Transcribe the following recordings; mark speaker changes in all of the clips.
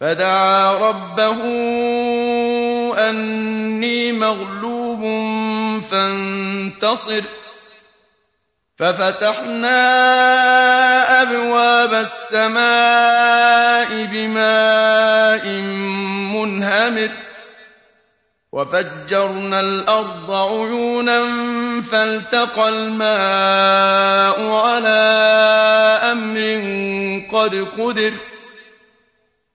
Speaker 1: فدعا ربه أني مغلوب فانتصر. ففتحنا أبواب السماء بماء منهمر. وفجرنا الأرض عيونا فالتقى الماء على أمر قد قدر.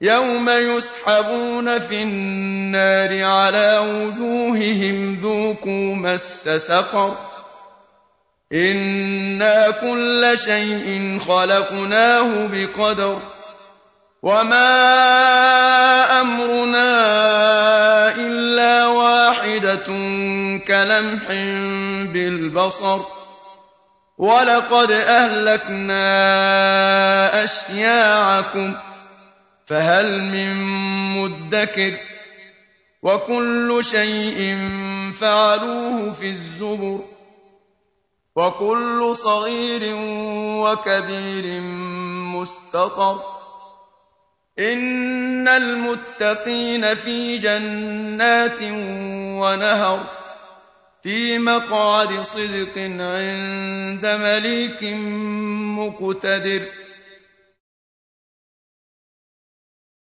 Speaker 1: يوم يسحبون في النار على وجوههم ذوقوا مس سقر إنا كل شيء خلقناه بقدر وما أمرنا إلا واحدة كلمح بالبصر ولقد أهلكنا أشياعكم فهل من مدكر وكل شيء فعلوه في الزبر وكل صغير وكبير مستطر إن المتقين في جنات ونهر في مقعد صدق عند مليك مقتدر